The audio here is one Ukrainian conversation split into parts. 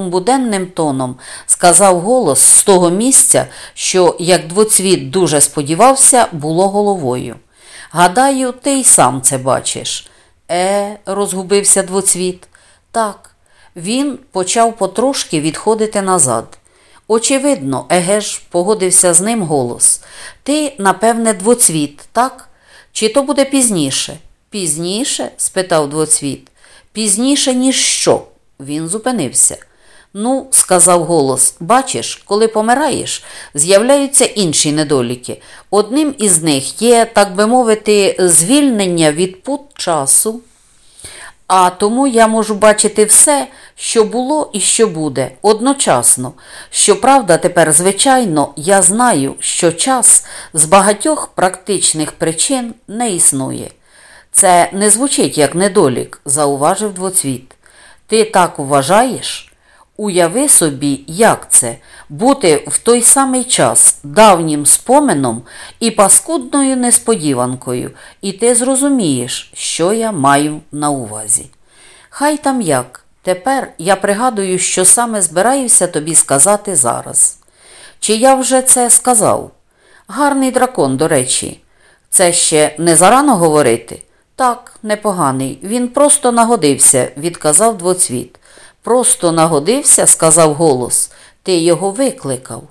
буденним тоном сказав голос з того місця, що, як двоцвіт дуже сподівався, було головою. Гадаю, ти й сам це бачиш. Е, розгубився двоцвіт. Так, він почав потрошки відходити назад. Очевидно, еге ж, погодився з ним голос. Ти, напевне, двоцвіт, так? Чи то буде пізніше? Пізніше? спитав двоцвіт. Пізніше, ніж що? Він зупинився. Ну, сказав голос, бачиш, коли помираєш, з'являються інші недоліки. Одним із них є, так би мовити, звільнення від пут часу. А тому я можу бачити все, що було і що буде, одночасно. Щоправда, тепер, звичайно, я знаю, що час з багатьох практичних причин не існує. Це не звучить як недолік, зауважив двоцвіт. Ти так вважаєш? Уяви собі, як це бути в той самий час давнім споменом і паскудною несподіванкою, і ти зрозумієш, що я маю на увазі. Хай там як. Тепер я пригадую, що саме збираюся тобі сказати зараз. Чи я вже це сказав? Гарний дракон, до речі, це ще не зарано говорити? Так, непоганий. Він просто нагодився, відказав двоцвіт. Просто нагодився, сказав голос. Ти його викликав.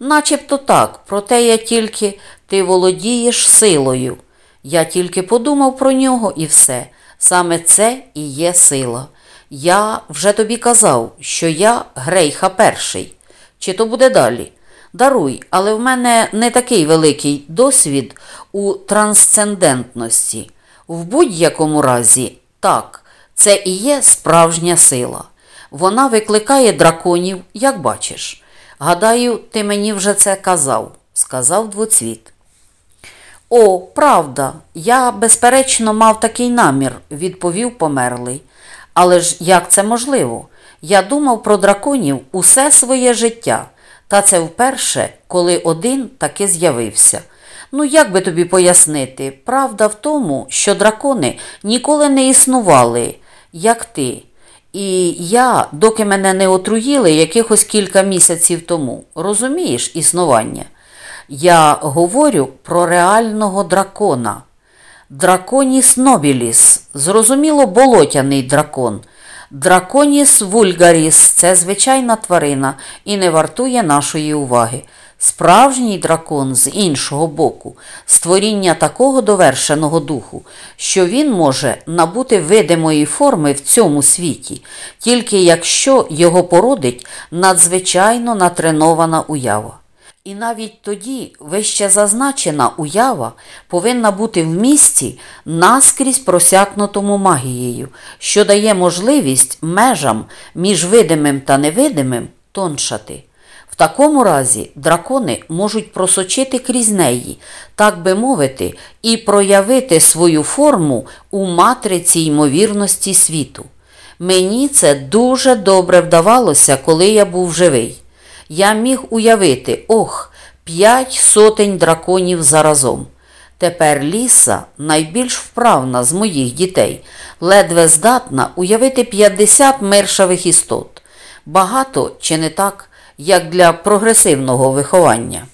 Начебто так, проте я тільки ти володієш силою. Я тільки подумав про нього і все. Саме це і є сила. Я вже тобі казав, що я Грейха перший. Чи то буде далі? Даруй, але в мене не такий великий досвід у трансцендентності. В будь-якому разі, так, це і є справжня сила. Вона викликає драконів, як бачиш. Гадаю, ти мені вже це казав, сказав двоцвіт. О, правда, я, безперечно, мав такий намір, відповів померлий. Але ж як це можливо? Я думав про драконів усе своє життя, та це вперше, коли один таки з'явився. Ну, як би тобі пояснити, правда в тому, що дракони ніколи не існували, як ти. І я, доки мене не отруїли якихось кілька місяців тому, розумієш існування? Я говорю про реального дракона. Драконіс нобіліс, зрозуміло, болотяний дракон. Драконіс вульгаріс це звичайна тварина і не вартує нашої уваги. Справжній дракон з іншого боку, створіння такого довершеного духу, що він може набути видимої форми в цьому світі, тільки якщо його породить надзвичайно натренована уява. І навіть тоді вище зазначена уява повинна бути в місці наскрізь просякнутому магією, що дає можливість межам між видимим та невидимим тоншати. Такому разі дракони можуть просочити крізь неї, так би мовити, і проявити свою форму у матриці ймовірності світу. Мені це дуже добре вдавалося, коли я був живий. Я міг уявити, ох, п'ять сотень драконів заразом. Тепер ліса, найбільш вправна з моїх дітей, ледве здатна уявити 50 мершавих істот. Багато чи не так, як для прогресивного виховання.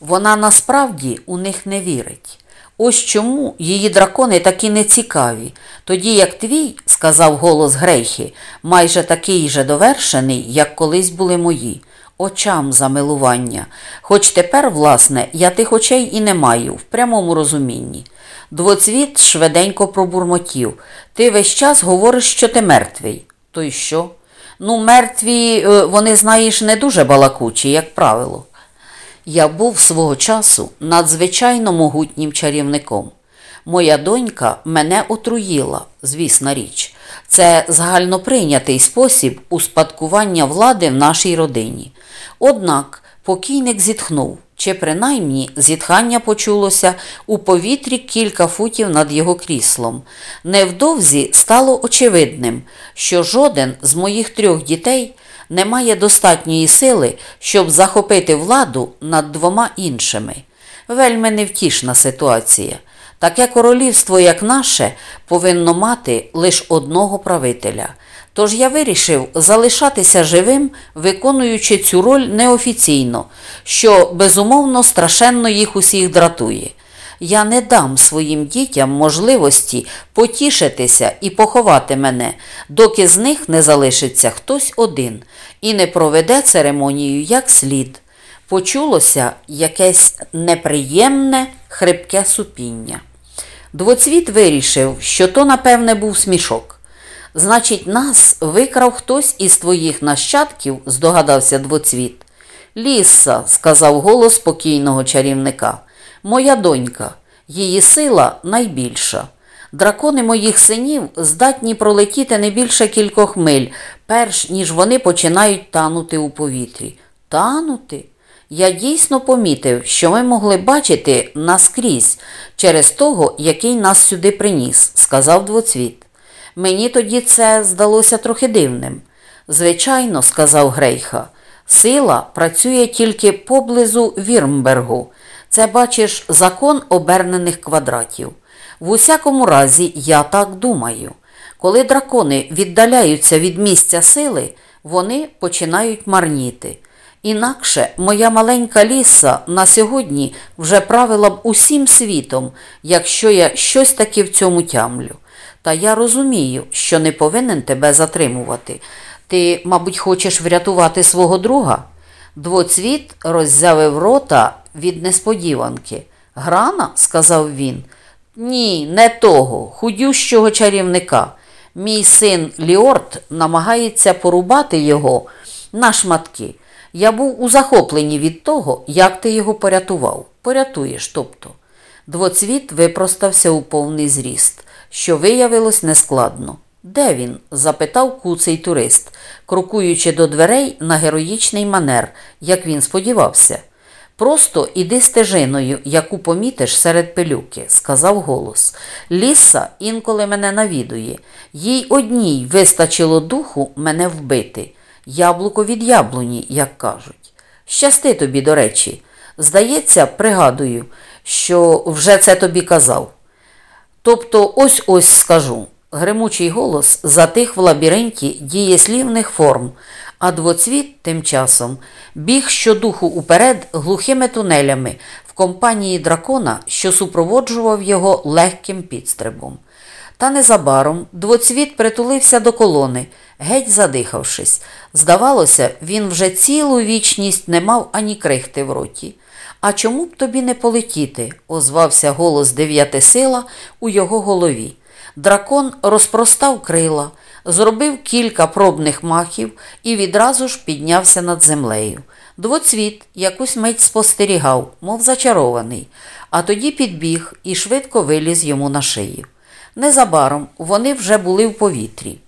Вона насправді у них не вірить. Ось чому її дракони такі нецікаві, тоді як твій, сказав голос Грейхи, майже такий же довершений, як колись були мої, очам замилування. Хоч тепер, власне, я тих очей і не маю, в прямому розумінні. Двоцвіт швиденько пробурмотів. Ти весь час говориш, що ти мертвий. То й що? Ну, мертві, е, вони, знаєш, не дуже балакучі, як правило. Я був свого часу надзвичайно могутнім чарівником. Моя донька мене отруїла, звісна річ. Це загальноприйнятий спосіб успадкування влади в нашій родині. Однак покійник зітхнув, чи принаймні зітхання почулося у повітрі кілька футів над його кріслом. Невдовзі стало очевидним, що жоден з моїх трьох дітей не має достатньої сили, щоб захопити владу над двома іншими. Вельми невтішна ситуація. Таке королівство, як наше, повинно мати лише одного правителя. Тож я вирішив залишатися живим, виконуючи цю роль неофіційно, що безумовно страшенно їх усіх дратує. Я не дам своїм дітям можливості потішитися і поховати мене, доки з них не залишиться хтось один і не проведе церемонію як слід. Почулося якесь неприємне хрипке супіння. Двоцвіт вирішив, що то, напевне, був смішок. Значить, нас викрав хтось із твоїх нащадків, здогадався двоцвіт. Ліса, сказав голос спокійного чарівника, моя донька, її сила найбільша. Дракони моїх синів здатні пролетіти не більше кількох миль, перш ніж вони починають танути у повітрі. Танути? Я дійсно помітив, що ми могли бачити наскрізь через того, який нас сюди приніс, сказав двоцвіт. Мені тоді це здалося трохи дивним. Звичайно, сказав Грейха, сила працює тільки поблизу Вірмбергу. Це бачиш закон обернених квадратів. В усякому разі, я так думаю. Коли дракони віддаляються від місця сили, вони починають марніти. Інакше моя маленька ліса на сьогодні вже правила б усім світом, якщо я щось таки в цьому тямлю. Та я розумію, що не повинен тебе затримувати. Ти, мабуть, хочеш врятувати свого друга? Двоцвіт роззявив рота від несподіванки. Грана, сказав він. Ні, не того, худющого чарівника. Мій син Ліорд намагається порубати його на шматки. Я був у захопленні від того, як ти його порятував. Порятуєш, тобто. Двоцвіт випростався у повний зріст, що виявилось нескладно. Де він? запитав куций турист, крокуючи до дверей на героїчний манер, як він сподівався. Просто іди стежиною, яку помітиш серед пилюки, сказав голос. Ліса інколи мене навідує. Їй одній вистачило духу мене вбити. Яблуко від яблуні, як кажуть. Щасти тобі, до речі. Здається, пригадую, що вже це тобі казав. Тобто ось ось скажу. Гримучий голос затих в лабіринті дієслівних форм, а двоцвіт тим часом біг щодуху уперед глухими тунелями в компанії дракона, що супроводжував його легким підстрибом. Та незабаром двоцвіт притулився до колони, геть задихавшись. Здавалося, він вже цілу вічність не мав ані крихти в роті. А чому б тобі не полетіти? озвався голос дев'ятисила у його голові. Дракон розпростав крила, зробив кілька пробних махів і відразу ж піднявся над землею. Двоцвіт якусь мить спостерігав, мов зачарований, а тоді підбіг і швидко виліз йому на шию. Незабаром вони вже були в повітрі.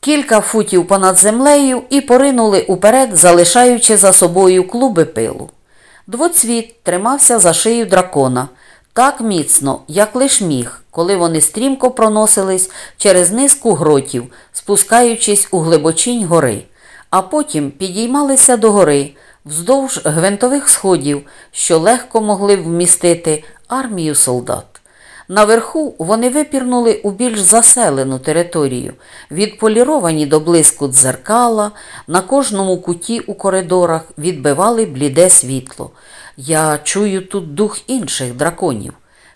Кілька футів понад землею і поринули уперед, залишаючи за собою клуби пилу. Двоцвіт тримався за шию дракона так міцно, як лиш міг, коли вони стрімко проносились через низку гротів, спускаючись у глибочинь гори, а потім підіймалися до гори вздовж гвинтових сходів, що легко могли вмістити армію солдат. Наверху вони випірнули у більш заселену територію, відполіровані до блиску дзеркала, на кожному куті у коридорах відбивали бліде світло. Я чую тут дух інших драконів.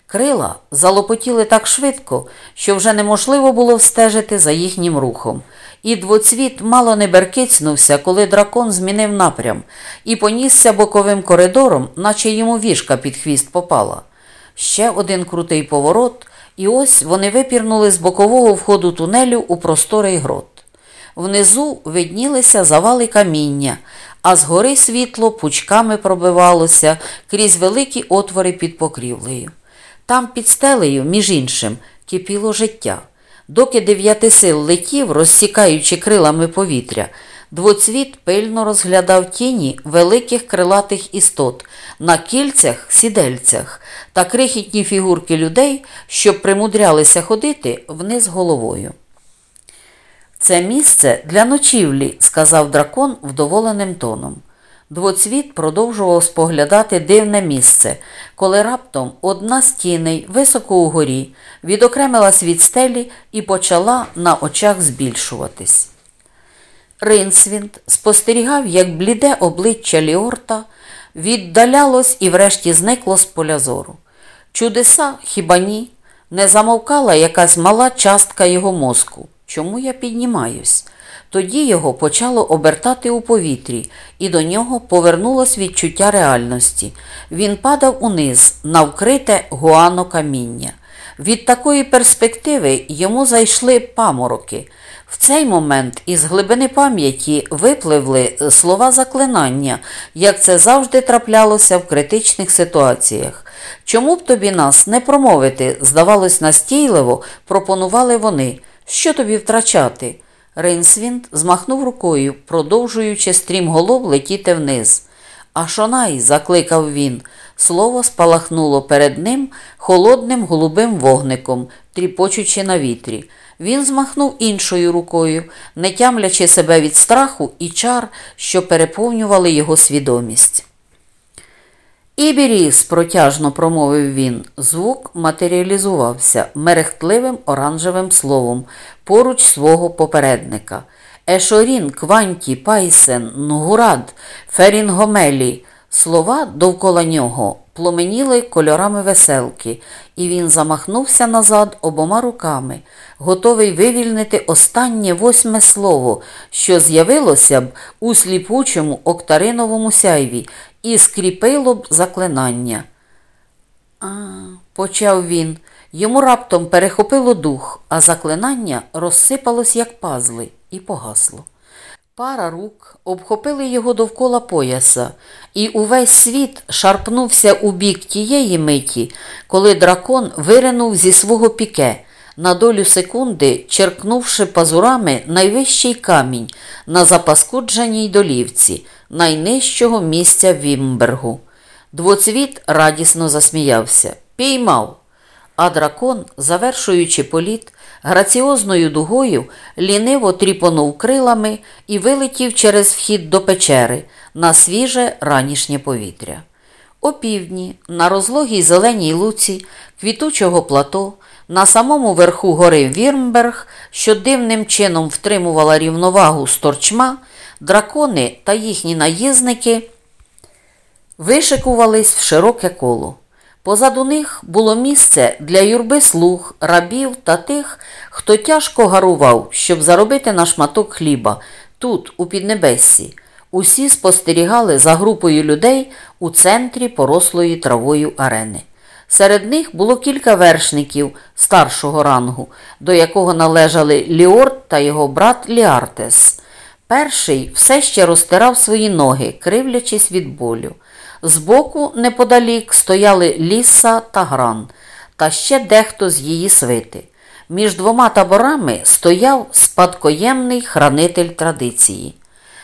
Крила залопотіли так швидко, що вже неможливо було встежити за їхнім рухом. І двоцвіт мало не беркицнувся, коли дракон змінив напрям і понісся боковим коридором, наче йому вішка під хвіст попала. Ще один крутий поворот, і ось вони випірнули з бокового входу тунелю у просторий грот. Внизу виднілися завали каміння, а згори світло пучками пробивалося крізь великі отвори під покрівлею. Там під стелею, між іншим, кипіло життя. Доки дев'ятисил летів, розсікаючи крилами повітря, двоцвіт пильно розглядав тіні великих крилатих істот на кільцях, сідельцях та крихітні фігурки людей, що примудрялися ходити вниз головою. Це місце для ночівлі, сказав дракон вдоволеним тоном. Двоцвіт продовжував споглядати дивне місце, коли раптом одна з тіней, високо угорі, відокремилась від стелі і почала на очах збільшуватись. Ринсвінд спостерігав, як бліде обличчя Ліорта віддалялось і врешті зникло з поля зору. Чудеса, хіба ні? Не замовкала якась мала частка його мозку. Чому я піднімаюсь? Тоді його почало обертати у повітрі, і до нього повернулось відчуття реальності. Він падав униз на вкрите гуано каміння. Від такої перспективи йому зайшли памороки. В цей момент із глибини пам'яті випливли слова заклинання, як це завжди траплялося в критичних ситуаціях. Чому б тобі нас не промовити, здавалось, настійливо, пропонували вони. Що тобі втрачати? Рейнсвінд змахнув рукою, продовжуючи стрімголов летіти вниз. А шонай, закликав він. Слово спалахнуло перед ним холодним голубим вогником, тріпочучи на вітрі. Він змахнув іншою рукою, не тямлячи себе від страху і чар, що переповнювали його свідомість. Ібіріс, протяжно промовив він. Звук матеріалізувався мерехтливим оранжевим словом поруч свого попередника. Ешорін, Кванті, Пайсен, Нгурад, Ферінгомелі. Слова довкола нього пломеніли кольорами веселки, і він замахнувся назад обома руками, готовий вивільнити останнє восьме слово, що з'явилося б у сліпучому октариновому сяйві, і скріпило б заклинання. А, почав він. Йому раптом перехопило дух, а заклинання розсипалось, як пазли, і погасло. Пара рук обхопили його довкола пояса, і увесь світ шарпнувся у бік тієї миті, коли дракон виринув зі свого піке, на долю секунди черкнувши пазурами найвищий камінь на запаскудженій долівці, найнижчого місця Вімбергу. Двоцвіт радісно засміявся. Піймав. А дракон, завершуючи політ, граціозною дугою ліниво тріпонув крилами і вилетів через вхід до печери на свіже ранішнє повітря. О півдні, на розлогій зеленій луці, квітучого плато, на самому верху гори Вірмберг, що дивним чином втримувала рівновагу сторчма, дракони та їхні наїзники вишикувались в широке коло. Позаду них було місце для юрби слуг, рабів та тих, хто тяжко гарував, щоб заробити на шматок хліба тут, у Піднебессі. Усі спостерігали за групою людей у центрі порослої травою арени. Серед них було кілька вершників старшого рангу, до якого належали Ліорд та його брат Ліартес. Перший все ще розтирав свої ноги, кривлячись від болю. Збоку, неподалік, стояли ліса та гран, та ще дехто з її свити. Між двома таборами стояв спадкоємний хранитель традиції.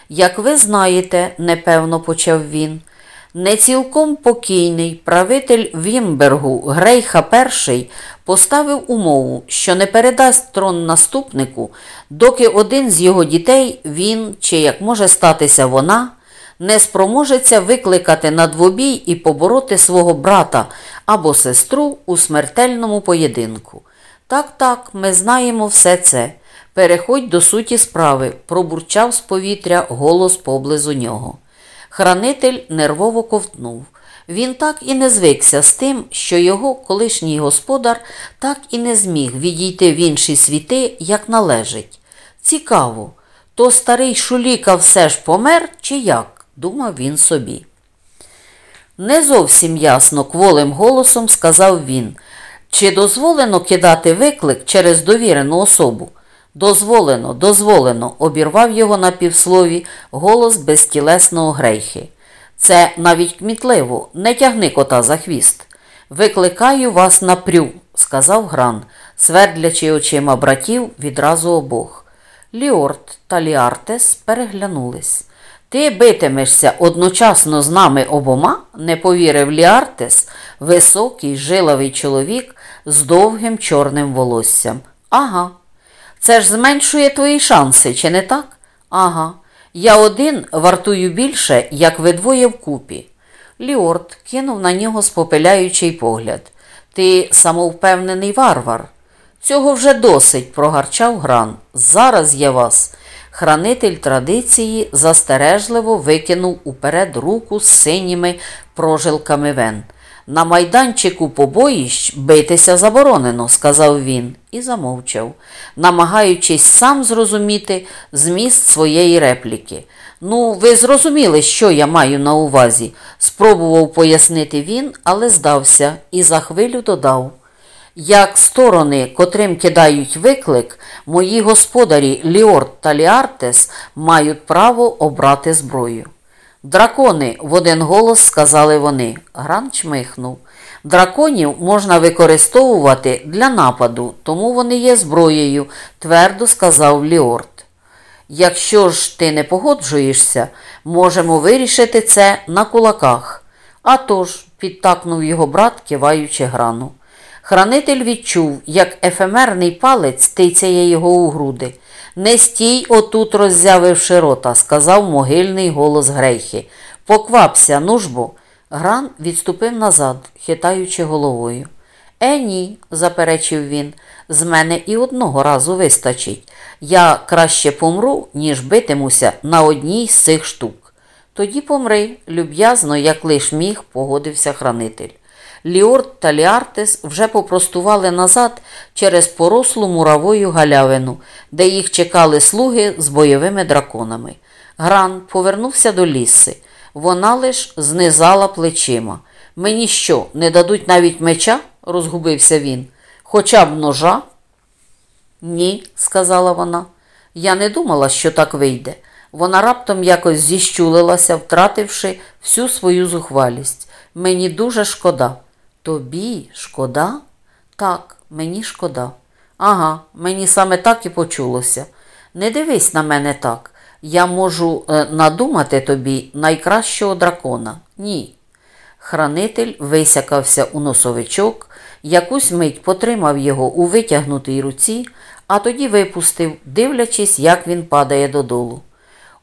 Як ви знаєте, непевно почав він, не цілком покійний правитель Вімбергу Грейха І поставив умову, що не передасть трон наступнику, доки один з його дітей, він, чи як може статися вона, не спроможеться викликати на двобій і побороти свого брата або сестру у смертельному поєдинку. Так, так, ми знаємо все це. Переходь до суті справи, пробурчав з повітря голос поблизу нього. Хранитель нервово ковтнув. Він так і не звикся з тим, що його колишній господар так і не зміг відійти в інші світи, як належить. Цікаво, то старий шуліка все ж помер, чи як? Думав він собі. Не зовсім ясно кволим голосом сказав він, чи дозволено кидати виклик через довірену особу. Дозволено, дозволено, обірвав його на півслові голос безтілесного грейхи. Це навіть кмітливо, не тягни кота за хвіст. Викликаю вас на прю, сказав Гран, свердлячи очима братів відразу обох. Ліорд та Ліартес переглянулись. Ти битимешся одночасно з нами обома, не повірив Ліартес, високий, жиловий чоловік з довгим чорним волоссям. Ага. Це ж зменшує твої шанси, чи не так? Ага. Я один вартую більше, як ви двоє вкупі. Ліорд кинув на нього спопиляючий погляд. Ти самовпевнений варвар. Цього вже досить, прогарчав гран. Зараз я вас. Хранитель традиції застережливо викинув уперед руку з синіми прожилками вен. На майданчику побоїщ битися заборонено, сказав він і замовчав, намагаючись сам зрозуміти зміст своєї репліки. Ну, ви зрозуміли, що я маю на увазі, спробував пояснити він, але здався і за хвилю додав. Як сторони, котрим кидають виклик, мої господарі Ліорд та Ліартес мають право обрати зброю. Дракони, в один голос сказали вони. Гран чмихнув. Драконів можна використовувати для нападу, тому вони є зброєю, твердо сказав Ліорд. Якщо ж ти не погоджуєшся, можемо вирішити це на кулаках. «А тож», – підтакнув його брат, киваючи грану. Хранитель відчув, як ефемерний палець тицяє його у груди. Не стій отут, роззявивши рота, сказав могильний голос Грейхи. Поквапся, ну ж бо. Гран відступив назад, хитаючи головою. Е, ні, заперечив він, з мене і одного разу вистачить. Я краще помру, ніж битимуся на одній з цих штук. Тоді помри, люб'язно, як лиш міг, погодився хранитель. Ліорд та Ліартес вже попростували назад через порослу муравою галявину, де їх чекали слуги з бойовими драконами. Гран повернувся до ліси. Вона лиш знизала плечима. Мені що, не дадуть навіть меча? розгубився він. Хоча б ножа? Ні, сказала вона. Я не думала, що так вийде. Вона раптом якось зіщулилася, втративши всю свою зухвалість. Мені дуже шкода. Тобі шкода? Так, мені шкода. Ага, мені саме так і почулося. Не дивись на мене так. Я можу е, надумати тобі найкращого дракона. Ні. Хранитель висякався у носовичок, якусь мить потримав його у витягнутій руці, а тоді випустив, дивлячись, як він падає додолу.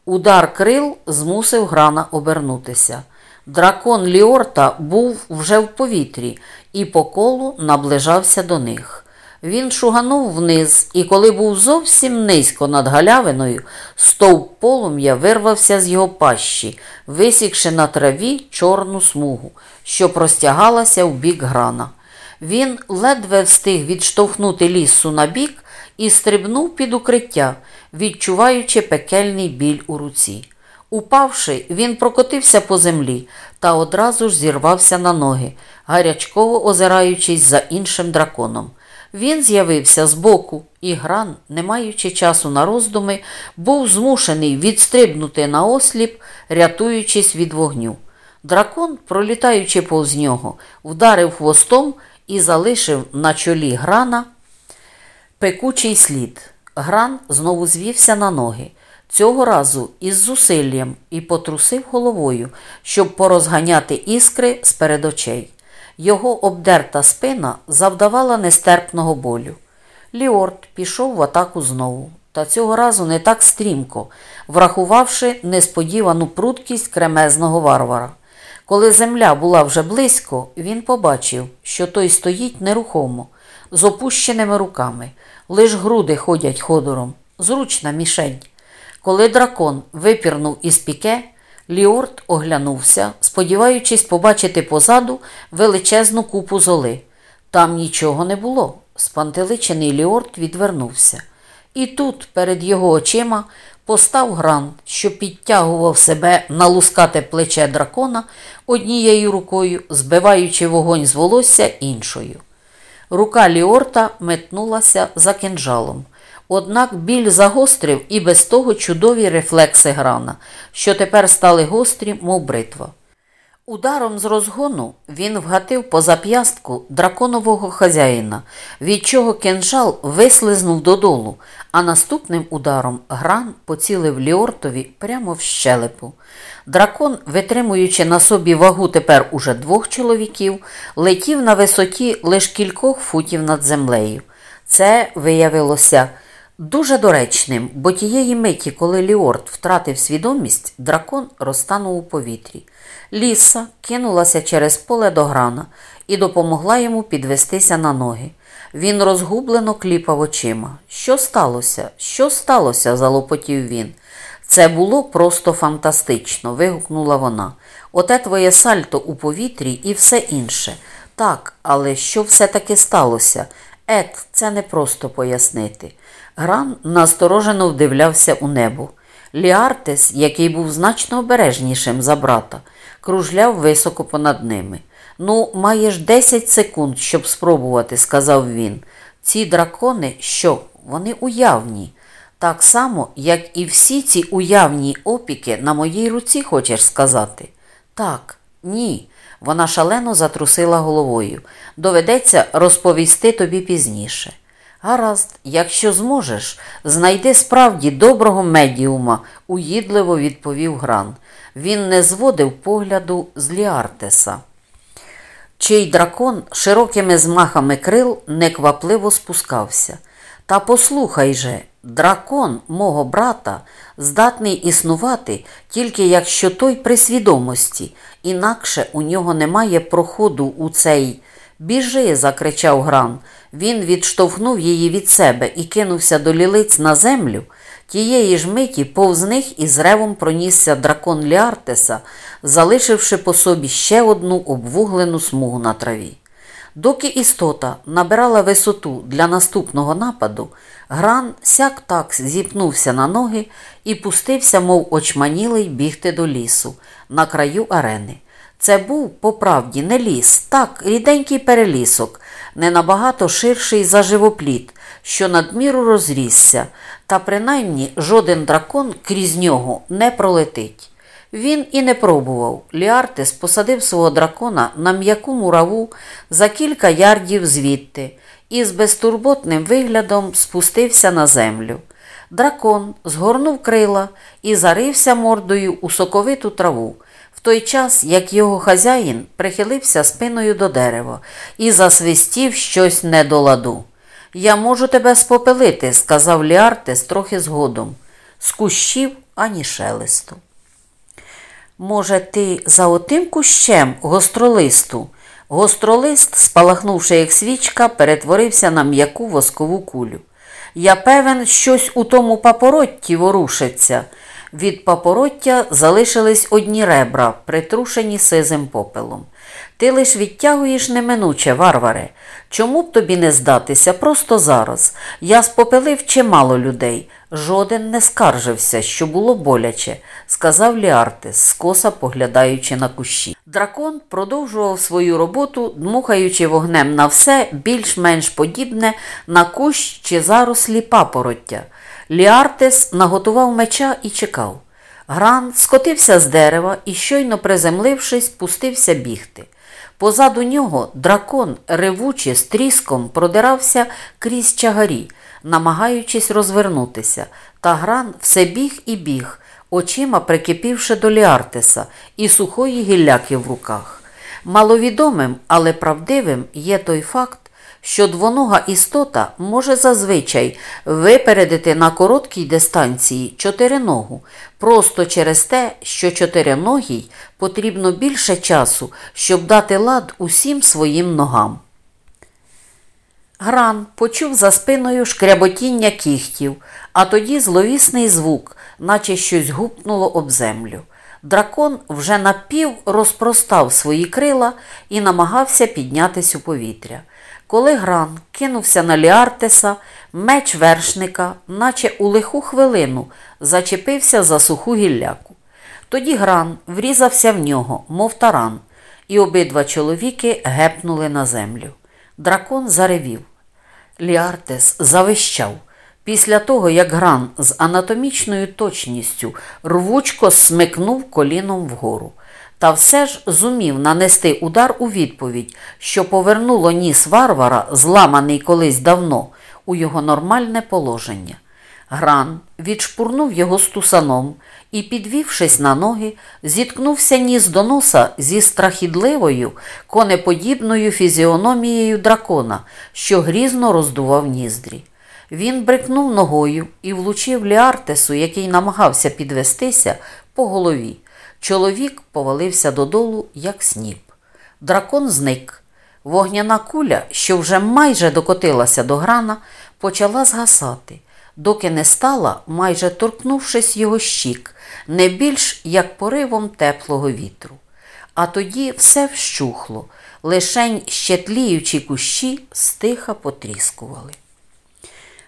Удар крил змусив грана обернутися. Дракон Ліорта був вже в повітрі і по колу наближався до них. Він шуганув вниз, і коли був зовсім низько над галявиною, стовп полум'я вирвався з його пащі, висікши на траві чорну смугу, що простягалася в бік грана. Він ледве встиг відштовхнути лісу на бік і стрибнув під укриття, відчуваючи пекельний біль у руці. Упавши, він прокотився по землі та одразу ж зірвався на ноги, гарячково озираючись за іншим драконом. Він з'явився збоку, і гран, не маючи часу на роздуми, був змушений відстрибнути на осліп, рятуючись від вогню. Дракон, пролітаючи повз нього, вдарив хвостом і залишив на чолі грана пекучий слід. Гран знову звівся на ноги цього разу із зусиллям і потрусив головою, щоб порозганяти іскри з перед очей. Його обдерта спина завдавала нестерпного болю. Ліорд пішов в атаку знову, та цього разу не так стрімко, врахувавши несподівану прудкість кремезного варвара. Коли земля була вже близько, він побачив, що той стоїть нерухомо, з опущеними руками, лиш груди ходять ходором, зручна мішень. Коли дракон випірнув із піке, Ліорд оглянувся, сподіваючись побачити позаду величезну купу золи. Там нічого не було. Спантеличений Ліорд відвернувся. І тут, перед його очима, постав гран, що підтягував себе на лускате плече дракона однією рукою, збиваючи вогонь з волосся іншою. Рука Ліорда метнулася за кинджалом. Однак біль загострив і без того чудові рефлекси грана, що тепер стали гострі, мов бритва. Ударом з розгону він вгатив по зап'ястку драконового хазяїна, від чого кинжал вислизнув додолу, а наступним ударом гран поцілив Ліортові прямо в щелепу. Дракон, витримуючи на собі вагу тепер уже двох чоловіків, летів на висоті лише кількох футів над землею. Це виявилося Дуже доречним, бо тієї миті, коли Ліорд втратив свідомість, дракон розтанув у повітрі. Ліса кинулася через поле до грана і допомогла йому підвестися на ноги. Він розгублено кліпав очима. Що сталося? Що сталося? залопотів він. Це було просто фантастично, вигукнула вона. Оте твоє сальто у повітрі і все інше. Так, але що все-таки сталося? Ет, це не просто пояснити. Гран насторожено вдивлявся у небо. Ліартес, який був значно обережнішим за брата, кружляв високо понад ними. Ну, маєш 10 секунд, щоб спробувати, сказав він. Ці дракони, що? Вони уявні. Так само, як і всі ці уявні опіки на моїй руці, хочеш сказати? Так, ні. Вона шалено затрусила головою. Доведеться розповісти тобі пізніше. Гаразд, якщо зможеш, знайди справді доброго медіума, уїдливо відповів Гран. Він не зводив погляду з Ліартеса. Чий дракон широкими змахами крил неквапливо спускався. Та послухай же, дракон мого брата здатний існувати тільки якщо той при свідомості, інакше у нього немає проходу у цей. Біжи, закричав Гран. Він відштовхнув її від себе і кинувся до лілиць на землю. Тієї ж миті повз них із ревом пронісся дракон Ліартеса, залишивши по собі ще одну обвуглену смугу на траві. Доки істота набирала висоту для наступного нападу, Гран сяк так зіпнувся на ноги і пустився, мов очманілий, бігти до лісу на краю арени. Це був, по правді, не ліс, так, ріденький перелісок, не набагато ширший за живопліт, що надміру розрісся, та принаймні жоден дракон крізь нього не пролетить. Він і не пробував. Ліартес посадив свого дракона на м'яку мураву за кілька ярдів звідти і з безтурботним виглядом спустився на землю. Дракон згорнув крила і зарився мордою у соковиту траву, той час, як його хазяїн прихилився спиною до дерева і засвистів щось не до ладу. Я можу тебе спопелити, сказав Ліартес трохи згодом. З кущів ані шелесту. Може, ти за отим кущем гостролисту? Гостролист, спалахнувши як свічка, перетворився на м'яку воскову кулю. Я певен, щось у тому папоротті ворушиться. Від папороття залишились одні ребра, притрушені сизим попелом. Ти лиш відтягуєш неминуче, варваре. Чому б тобі не здатися просто зараз? Я спопелив чимало людей. Жоден не скаржився, що було боляче, сказав Ліартес, скоса поглядаючи на кущі. Дракон продовжував свою роботу, дмухаючи вогнем на все більш-менш подібне на кущ чи зарослі папороття. Ліартес наготував меча і чекав. Гран скотився з дерева і, щойно приземлившись, пустився бігти. Позаду нього дракон, ревучи, з тріском продирався крізь чагарі, намагаючись розвернутися, та гран все біг і біг, очима прикипівши до Ліартеса і сухої гілляки в руках. Маловідомим, але правдивим є той факт, що двонога істота може зазвичай випередити на короткій дистанції чотириногу, просто через те, що чотириногій потрібно більше часу, щоб дати лад усім своїм ногам. Гран почув за спиною шкряботіння кіхтів, а тоді зловісний звук, наче щось гупнуло об землю. Дракон вже напів розпростав свої крила і намагався піднятись у повітря. Коли Гран кинувся на Ліартеса, меч вершника, наче у лиху хвилину, зачепився за суху гілляку. Тоді Гран врізався в нього, мов таран, і обидва чоловіки гепнули на землю. Дракон заревів. Ліартес завищав. Після того, як Гран з анатомічною точністю рвучко смикнув коліном вгору та все ж зумів нанести удар у відповідь, що повернуло ніс варвара, зламаний колись давно, у його нормальне положення. Гран відшпурнув його стусаном і, підвівшись на ноги, зіткнувся ніс до носа зі страхідливою, конеподібною фізіономією дракона, що грізно роздував ніздрі. Він брикнув ногою і влучив Ліартесу, який намагався підвестися, по голові. Чоловік повалився додолу, як сніп. Дракон зник. Вогняна куля, що вже майже докотилася до грана, почала згасати, доки не стала, майже торкнувшись його щік, не більш як поривом теплого вітру. А тоді все вщухло, лишень ще тліючі кущі стиха потріскували.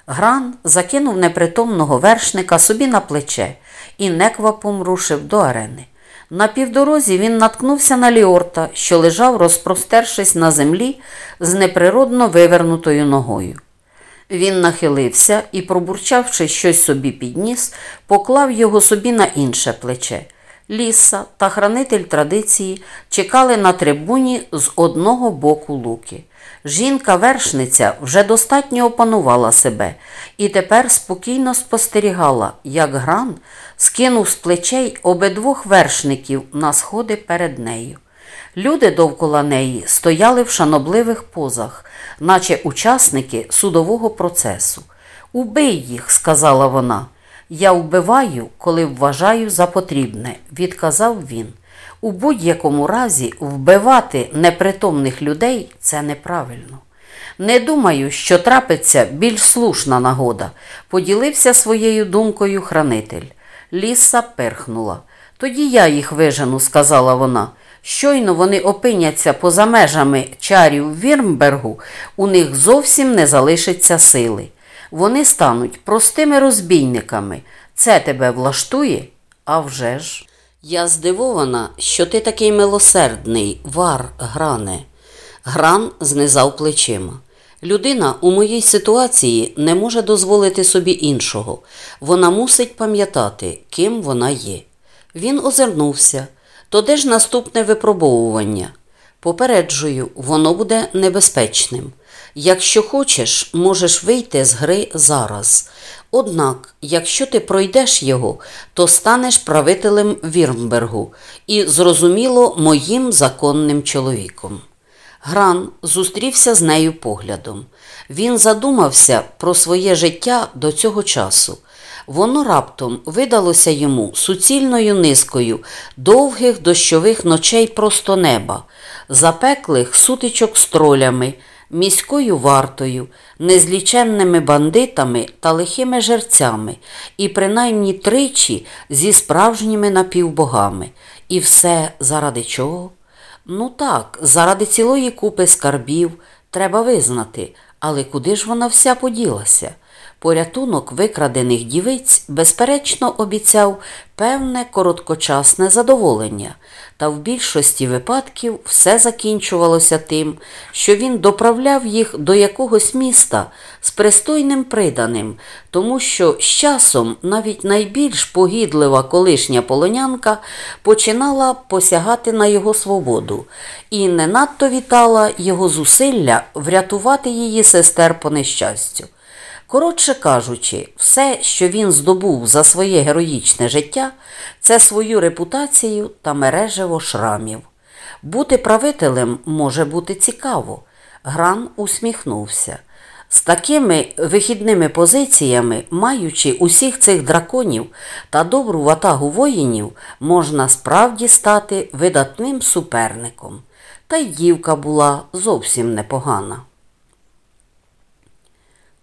Гран закинув непритомного вершника собі на плече і неквапом рушив до арени. На півдорозі він наткнувся на Ліорта, що лежав, розпростершись на землі з неприродно вивернутою ногою. Він нахилився і, пробурчавши щось собі під ніс, поклав його собі на інше плече. Ліса та хранитель традиції чекали на трибуні з одного боку луки. Жінка-вершниця вже достатньо опанувала себе і тепер спокійно спостерігала, як гран скинув з плечей обидвох вершників на сходи перед нею. Люди довкола неї стояли в шанобливих позах, наче учасники судового процесу. Убий їх, сказала вона. Я вбиваю, коли вважаю за потрібне, відказав він. У будь-якому разі вбивати непритомних людей це неправильно. Не думаю, що трапиться більш слушна нагода, поділився своєю думкою хранитель. Ліса перхнула. Тоді я їх вижену, сказала вона. Щойно вони опиняться поза межами чарів Вірмбергу, у них зовсім не залишиться сили. Вони стануть простими розбійниками. Це тебе влаштує? А вже ж. Я здивована, що ти такий милосердний, вар, гране. Гран знизав плечима. Людина у моїй ситуації не може дозволити собі іншого. Вона мусить пам'ятати, ким вона є. Він озирнувся. То де ж наступне випробовування? Попереджую, воно буде небезпечним. Якщо хочеш, можеш вийти з гри зараз. Однак, якщо ти пройдеш його, то станеш правителем Вірмбергу і, зрозуміло, моїм законним чоловіком. Гран зустрівся з нею поглядом. Він задумався про своє життя до цього часу. Воно раптом видалося йому суцільною низкою довгих дощових ночей просто неба, запеклих сутичок з тролями, міською вартою, незліченними бандитами та лихими жерцями, і принаймні тричі зі справжніми напівбогами. І все заради чого? Ну так, заради цілої купи скарбів треба визнати, але куди ж вона вся поділася? Порятунок викрадених дівиць, безперечно, обіцяв певне короткочасне задоволення, та в більшості випадків все закінчувалося тим, що він доправляв їх до якогось міста з пристойним приданим, тому що з часом навіть найбільш погідлива колишня полонянка починала посягати на його свободу і не надто вітала його зусилля врятувати її сестер по нещастю. Коротше кажучи, все, що він здобув за своє героїчне життя, це свою репутацію та мережево шрамів. Бути правителем може бути цікаво. Гран усміхнувся. З такими вихідними позиціями, маючи усіх цих драконів та добру ватагу воїнів, можна справді стати видатним суперником. Та й дівка була зовсім непогана.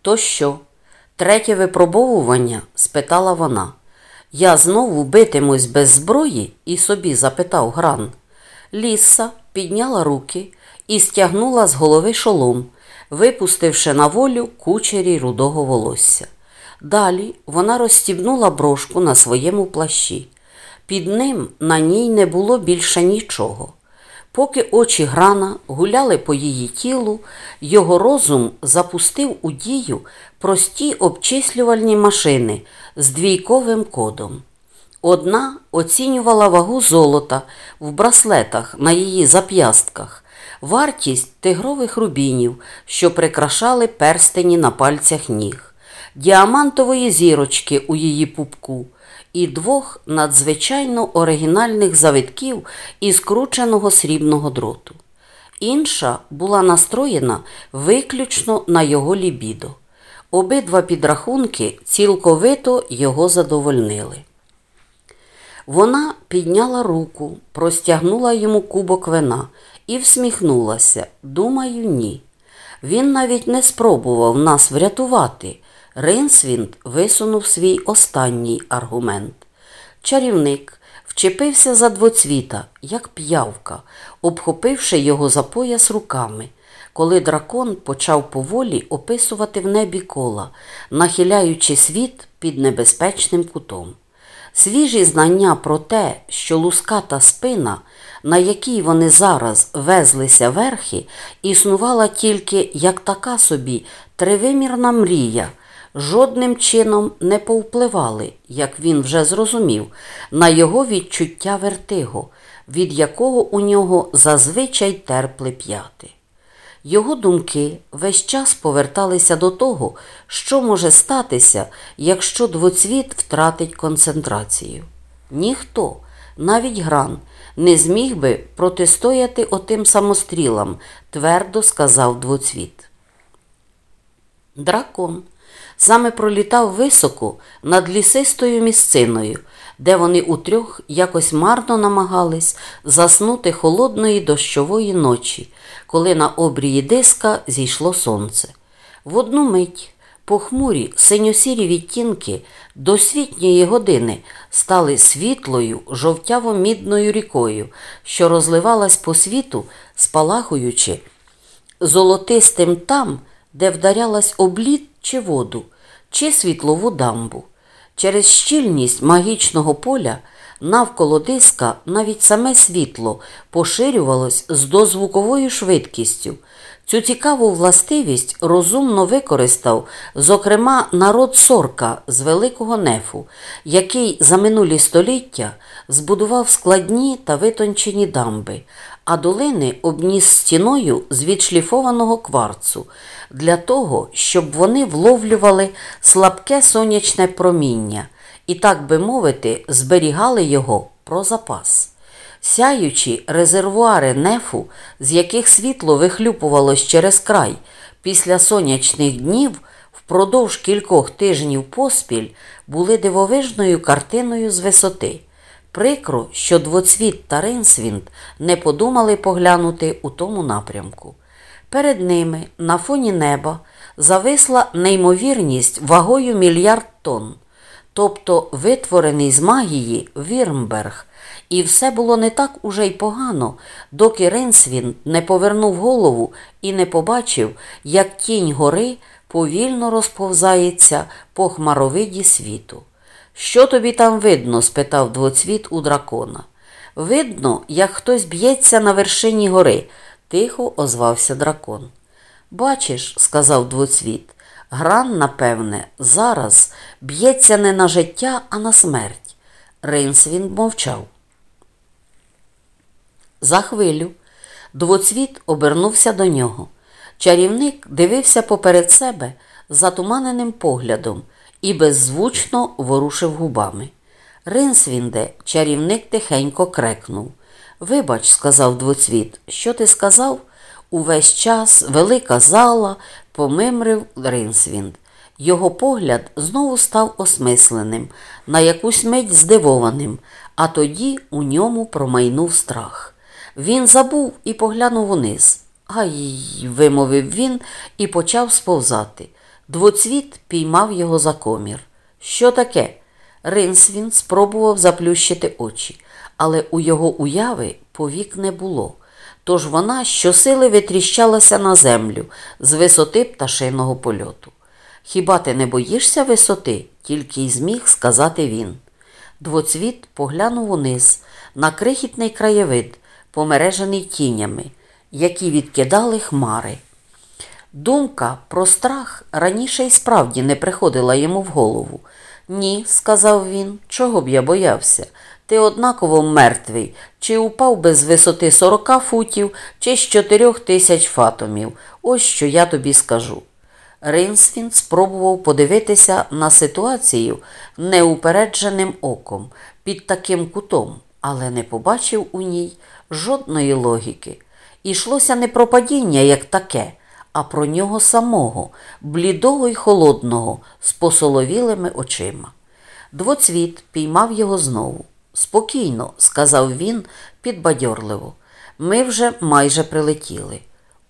То що? Третє випробовування? спитала вона. Я знову битимусь без зброї? і собі запитав Гран. Ліса підняла руки і стягнула з голови шолом, випустивши на волю кучері рудого волосся. Далі вона розстібнула брошку на своєму плащі. Під ним на ній не було більше нічого. Поки очі грана гуляли по її тілу, його розум запустив у дію прості обчислювальні машини з двійковим кодом. Одна оцінювала вагу золота в браслетах на її зап'ястках, вартість тигрових рубінів, що прикрашали перстені на пальцях ніг, діамантової зірочки у її пупку і двох надзвичайно оригінальних завитків із скрученого срібного дроту. Інша була настроєна виключно на його лібідо. Обидва підрахунки цілковито його задовольнили. Вона підняла руку, простягнула йому кубок вина і всміхнулася. Думаю, ні. Він навіть не спробував нас врятувати. Ринсвінд висунув свій останній аргумент. Чарівник вчепився за двоцвіта, як п'явка, обхопивши його за пояс руками, коли дракон почав поволі описувати в небі кола, нахиляючи світ під небезпечним кутом. Свіжі знання про те, що луската спина, на якій вони зараз везлися верхи, існувала тільки як така собі тривимірна мрія, жодним чином не повпливали, як він вже зрозумів, на його відчуття вертиго, від якого у нього зазвичай терпли п'яти. Його думки весь час поверталися до того, що може статися, якщо двоцвіт втратить концентрацію. Ніхто, навіть гран, не зміг би протистояти отим самострілам, твердо сказав двоцвіт. Дракон саме пролітав високо над лісистою місциною, де вони утрьох якось марно намагались заснути холодної дощової ночі, коли на обрії диска зійшло сонце. В одну мить похмурі синьосірі відтінки досвітньої години стали світлою жовтяво-мідною рікою, що розливалась по світу, спалахуючи золотистим там, де вдарялась облід чи воду, чи світлову дамбу. Через щільність магічного поля навколо диска навіть саме світло поширювалось з дозвуковою швидкістю. Цю цікаву властивість розумно використав, зокрема, народ Сорка з Великого Нефу, який за минулі століття збудував складні та витончені дамби, а долини обніс стіною з відшліфованого кварцу для того, щоб вони вловлювали слабке сонячне проміння і, так би мовити, зберігали його про запас. Сяючі резервуари нефу, з яких світло вихлюпувалось через край після сонячних днів, впродовж кількох тижнів поспіль були дивовижною картиною з висоти. Прикро, що двоцвіт та Ринсвінд не подумали поглянути у тому напрямку. Перед ними, на фоні неба, зависла неймовірність вагою мільярд тонн, тобто витворений з магії Вірмберг, і все було не так уже й погано, доки Ринсвін не повернув голову і не побачив, як тінь гори повільно розповзається по хмаровиді світу. Що тобі там видно? спитав двоцвіт у дракона. Видно, як хтось б'ється на вершині гори, тихо озвався дракон. Бачиш, сказав двоцвіт, гран, напевне, зараз б'ється не на життя, а на смерть. Ринсвін мовчав. За хвилю двоцвіт обернувся до нього. Чарівник дивився поперед себе затуманеним поглядом і беззвучно ворушив губами. Ринсвінде, чарівник тихенько крекнув. Вибач, сказав двоцвіт, що ти сказав? Увесь час велика зала помимрив Ринсвінд. Його погляд знову став осмисленим, на якусь мить здивованим, а тоді у ньому промайнув страх. Він забув і поглянув униз. Ай, вимовив він і почав сповзати. Двоцвіт піймав його за комір. Що таке? Ринсвін спробував заплющити очі, але у його уяви повік не було. Тож вона щосили витріщалася на землю з висоти пташиного польоту. Хіба ти не боїшся висоти? тільки й зміг сказати він. Двоцвіт поглянув униз на крихітний краєвид, помережений тінями, які відкидали хмари. Думка про страх раніше й справді не приходила йому в голову. Ні, сказав він, чого б я боявся? Ти однаково мертвий, чи упав без висоти сорока футів, чи з чотирьох тисяч фатомів. Ось що я тобі скажу. Ринсфін спробував подивитися на ситуацію неупередженим оком, під таким кутом, але не побачив у ній жодної логіки. Ішлося не про падіння як таке, а про нього самого, блідого й холодного, з посоловілими очима. Двоцвіт піймав його знову. Спокійно, сказав він підбадьорливо. Ми вже майже прилетіли.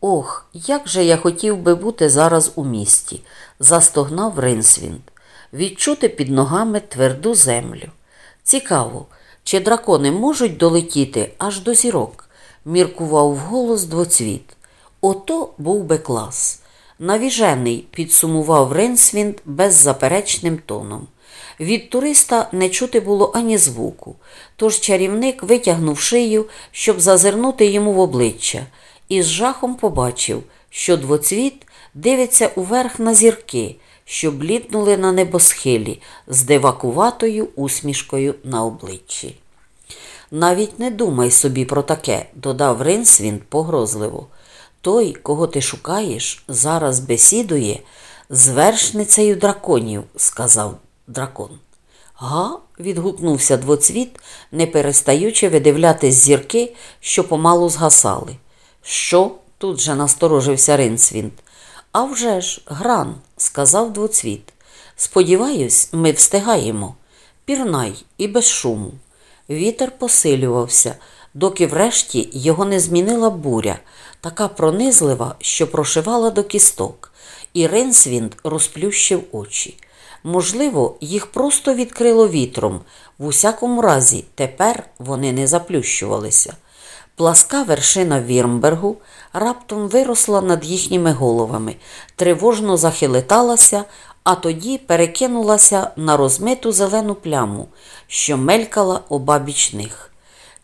Ох, як же я хотів би бути зараз у місті, застогнав Ринсвінд. Відчути під ногами тверду землю. Цікаво, чи дракони можуть долетіти аж до зірок, міркував вголос двоцвіт. Ото був би клас. Навіжений, підсумував Ринсвінд беззаперечним тоном. Від туриста не чути було ані звуку, тож чарівник витягнув шию, щоб зазирнути йому в обличчя, і з жахом побачив, що двоцвіт дивиться уверх на зірки, що бліднули на небосхилі з дивакуватою усмішкою на обличчі. Навіть не думай собі про таке, додав Ринсвінд погрозливо. Той, кого ти шукаєш, зараз бесідує з вершницею драконів, сказав дракон. Га? відгукнувся двоцвіт, не перестаючи видивлятись зірки, що помалу згасали. Що? тут же насторожився Ринсвінд. «А вже ж, гран, сказав двоцвіт. Сподіваюсь, ми встигаємо. Пірнай і без шуму. Вітер посилювався, доки врешті його не змінила буря, така пронизлива, що прошивала до кісток, і Ринсвінд розплющив очі. Можливо, їх просто відкрило вітром, в усякому разі, тепер вони не заплющувалися. Пласка вершина Вірмбергу раптом виросла над їхніми головами, тривожно захилиталася, а тоді перекинулася на розмиту зелену пляму, що мелькала обабіч них.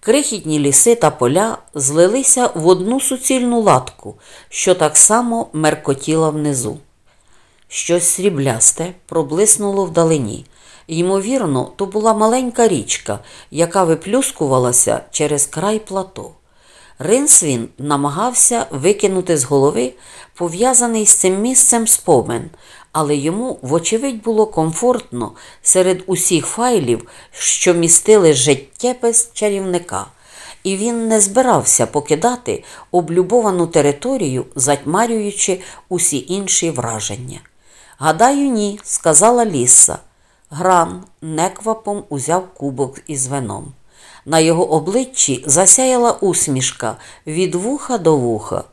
Крихітні ліси та поля злилися в одну суцільну латку, що так само меркотіла внизу. Щось сріблясте проблиснуло вдалині. Ймовірно, то була маленька річка, яка виплюскувалася через край плато. Ринсвін намагався викинути з голови пов'язаний з цим місцем спомин, але йому, вочевидь, було комфортно серед усіх файлів, що містили життєпис чарівника, і він не збирався покидати облюбовану територію, затьмарюючи усі інші враження. Гадаю, ні, сказала Ліса. Гран неквапом узяв кубок із вином. На його обличчі засяяла усмішка від вуха до вуха.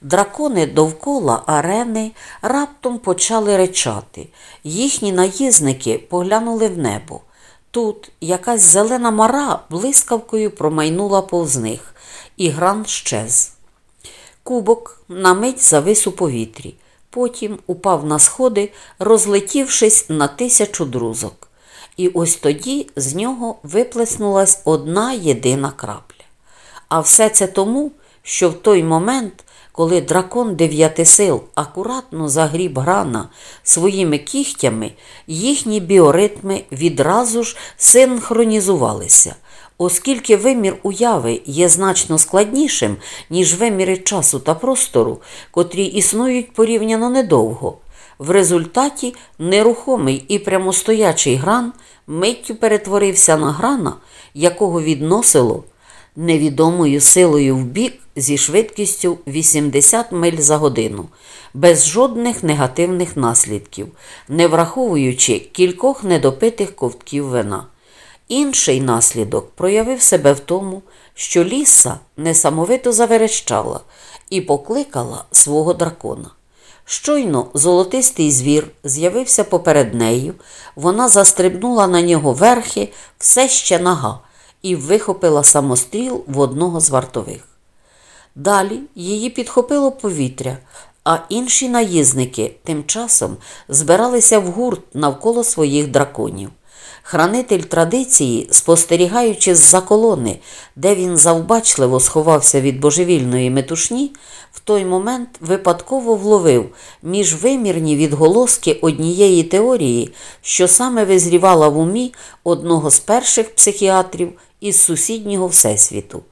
Дракони довкола арени раптом почали речати. Їхні наїзники поглянули в небо. Тут якась зелена мара блискавкою промайнула повз них, і гран щез. Кубок на мить завис у повітрі, потім упав на сходи, розлетівшись на тисячу друзок. І ось тоді з нього виплеснулась одна єдина крапля. А все це тому, що в той момент, коли дракон дев'яти сил акуратно загріб грана своїми кігтями, їхні біоритми відразу ж синхронізувалися. Оскільки вимір уяви є значно складнішим, ніж виміри часу та простору, котрі існують порівняно недовго. В результаті нерухомий і прямостоячий гран миттю перетворився на грана, якого відносило невідомою силою в бік зі швидкістю 80 миль за годину, без жодних негативних наслідків, не враховуючи кількох недопитих ковтків вина. Інший наслідок проявив себе в тому, що ліса несамовито заверещала і покликала свого дракона. Щойно золотистий звір з'явився поперед нею, вона застрибнула на нього верхи, все ще нага, і вихопила самостріл в одного з вартових. Далі її підхопило повітря, а інші наїзники тим часом збиралися в гурт навколо своїх драконів. Хранитель традиції, спостерігаючи з-за колони, де він завбачливо сховався від божевільної метушні, в той момент випадково вловив міжвимірні відголоски однієї теорії, що саме визрівала в умі одного з перших психіатрів із сусіднього всесвіту.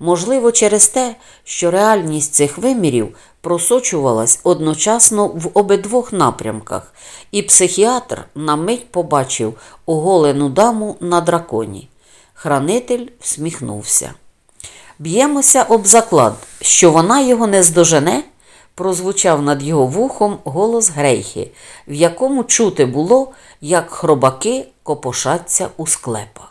Можливо, через те, що реальність цих вимірів просочувалась одночасно в обидвох напрямках, і психіатр на мить побачив оголену даму на драконі. Хранитель всміхнувся. Б'ємося об заклад, що вона його не здожене, прозвучав над його вухом голос Грейхи, в якому чути було, як хробаки копошаться у склепах.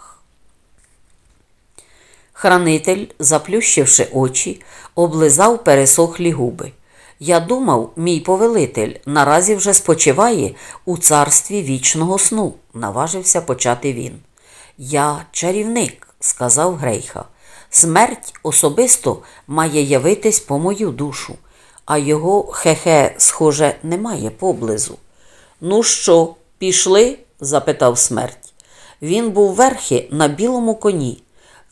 Хранитель, заплющивши очі, облизав пересохлі губи. Я думав, мій повелитель наразі вже спочиває у царстві вічного сну, наважився почати він. Я чарівник, сказав Грейха. Смерть особисто має явитись по мою душу, а його хе-хе, схоже, немає поблизу. Ну що, пішли? запитав смерть. Він був верхи на білому коні,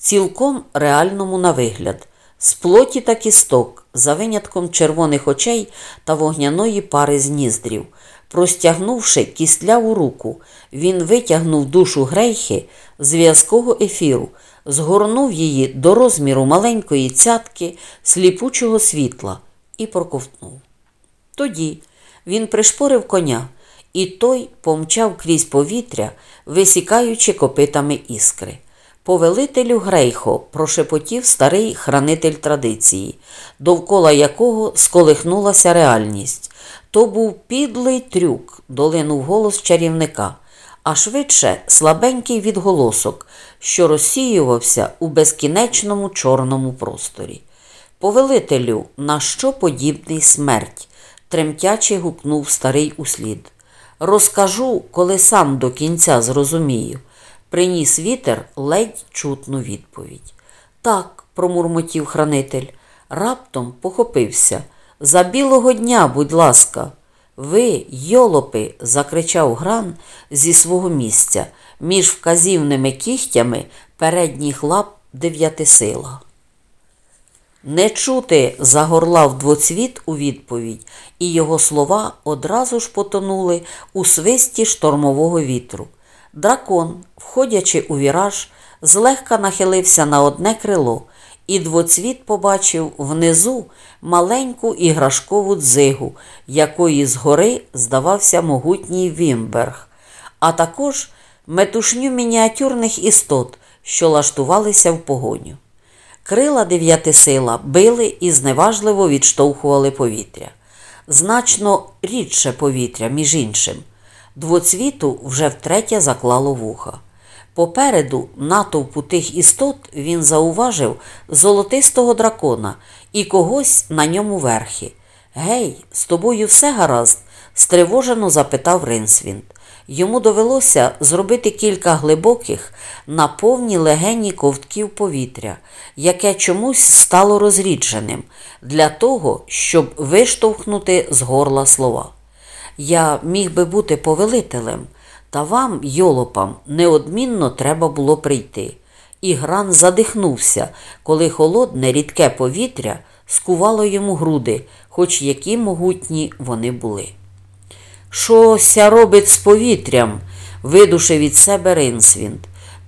цілком реальному на вигляд, з плоті та кісток, за винятком червоних очей та вогняної пари з ніздрів. Простягнувши кістляву руку, він витягнув душу грейхи з в'язкого ефіру, згорнув її до розміру маленької цятки сліпучого світла і проковтнув. Тоді він пришпорив коня, і той помчав крізь повітря, висікаючи копитами іскри. Повелителю Грейхо прошепотів старий хранитель традиції, довкола якого сколихнулася реальність. То був підлий трюк, долинув голос чарівника, а швидше слабенький відголосок, що розсіювався у безкінечному чорному просторі. Повелителю, на що подібний смерть? тремтяче гукнув старий услід. Розкажу, коли сам до кінця зрозумію. Приніс вітер ледь чутну відповідь. Так, промурмотів хранитель, раптом похопився. За білого дня, будь ласка. Ви, йолопи, закричав гран зі свого місця між вказівними кігтями передніх лап дев'ятисила. Не чути, загорлав двоцвіт у відповідь, і його слова одразу ж потонули у свисті штормового вітру. Дракон, входячи у віраж, злегка нахилився на одне крило, і двоцвіт побачив внизу маленьку іграшкову дзигу, якої згори здавався могутній Вімберг, а також метушню мініатюрних істот, що лаштувалися в погоню. Крила дев'ятисила били і зневажливо відштовхували повітря. Значно рідше повітря, між іншим. Двоцвіту вже втретє заклало вуха. Попереду натовпу тих істот він зауважив золотистого дракона і когось на ньому верхи. Гей, з тобою все гаразд? стривожено запитав Ринсвінд. Йому довелося зробити кілька глибоких, на повні легені ковтків повітря, яке чомусь стало розрідженим, для того, щоб виштовхнути з горла слова. Я міг би бути повелителем, та вам, йолопам, неодмінно треба було прийти. І гран задихнувся, коли холодне, рідке повітря скувало йому груди, хоч які могутні вони були. Шося робить з повітрям? видушив від себе Ринсвінд.